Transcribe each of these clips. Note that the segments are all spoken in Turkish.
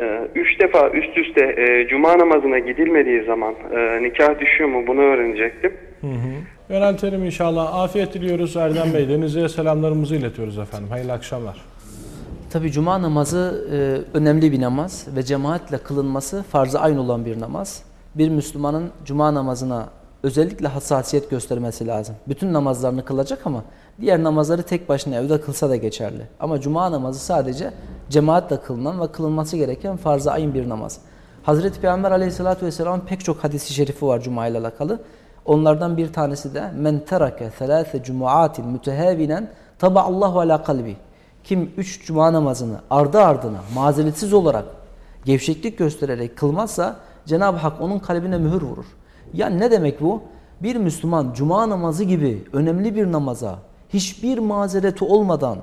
Ee, üç defa üst üste e, cuma namazına gidilmediği zaman e, nikah düşüyor mu bunu öğrenecektim. Hı hı. Yöneltelim inşallah. Afiyet diliyoruz Erdem Bey. Denizli'ye selamlarımızı iletiyoruz efendim. Hayırlı akşamlar. Tabi cuma namazı e, önemli bir namaz ve cemaatle kılınması farz-ı ayn olan bir namaz. Bir Müslümanın cuma namazına özellikle hassasiyet göstermesi lazım. Bütün namazlarını kılacak ama diğer namazları tek başına evde kılsa da geçerli. Ama cuma namazı sadece cemaatle kılınan ve kılınması gereken farz-ı ayn bir namaz. Hazreti Peygamber aleyhissalatü vesselam pek çok hadisi şerifi var cuma ile alakalı. Onlardan bir tanesi de men terake thelâfe cumuatin mütehavinen taba'allahu ala kalbi. Kim üç cuma namazını ardı ardına mazeretsiz olarak gevşeklik göstererek kılmazsa Cenab-ı Hak onun kalbine mühür vurur. Yani ne demek bu? Bir Müslüman cuma namazı gibi önemli bir namaza hiçbir mazereti olmadan,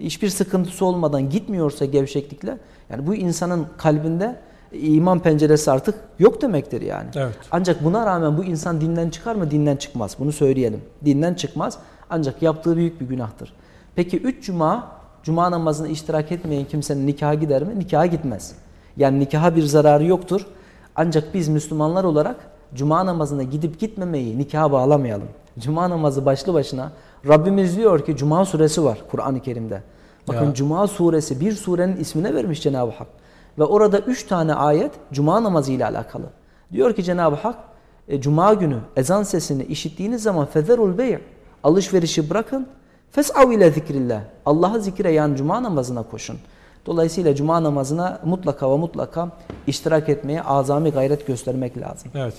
hiçbir sıkıntısı olmadan gitmiyorsa gevşeklikle yani bu insanın kalbinde iman penceresi artık yok demektir yani. Evet. Ancak buna rağmen bu insan dinden çıkar mı? Dinden çıkmaz. Bunu söyleyelim. Dinden çıkmaz. Ancak yaptığı büyük bir günahtır. Peki üç cuma, cuma namazına iştirak etmeyen kimsenin nikaha gider mi? Nikaha gitmez. Yani nikaha bir zararı yoktur. Ancak biz Müslümanlar olarak cuma namazına gidip gitmemeyi nikaha bağlamayalım. Cuma namazı başlı başına Rabbimiz diyor ki Cuma suresi var Kur'an-ı Kerim'de. Bakın Ya. Cuma suresi bir surenin ismine vermiş Cenab-ı Hak. Ve orada üç tane ayet Cuma namazı ile alakalı. Diyor ki Cenab-ı Hak e, Cuma günü ezan sesini işittiğiniz zaman fezerul bey' alışverişi bırakın fes'av ile zikrillah. Allah'ı zikre yani Cuma namazına koşun. Dolayısıyla Cuma namazına mutlaka ve mutlaka iştirak etmeye azami gayret göstermek lazım. Evet.